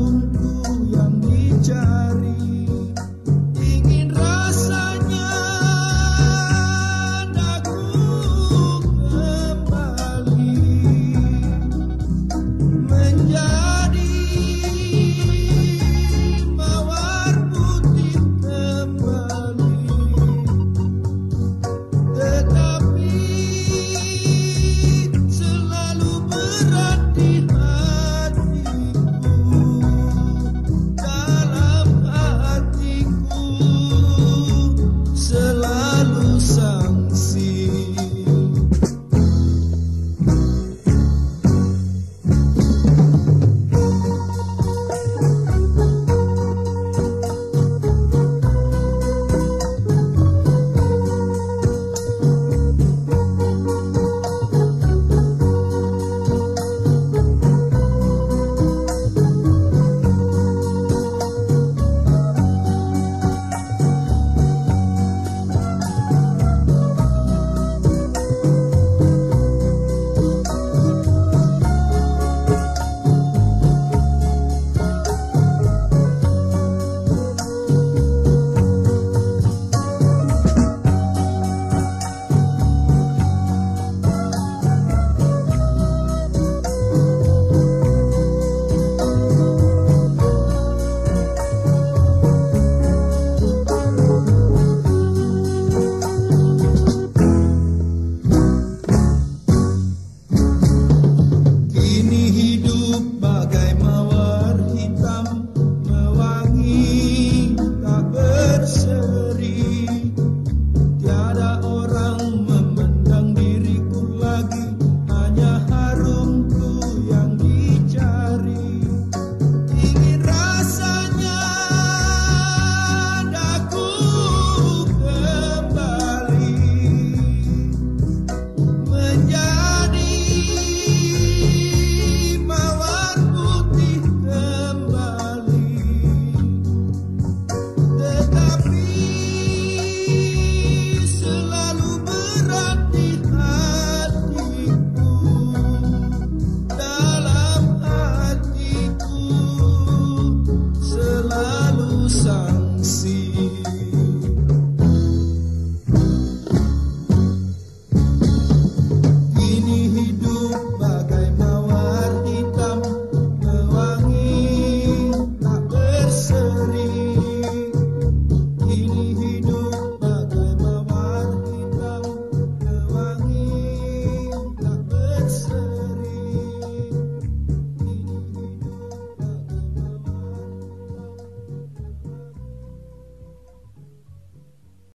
Oh.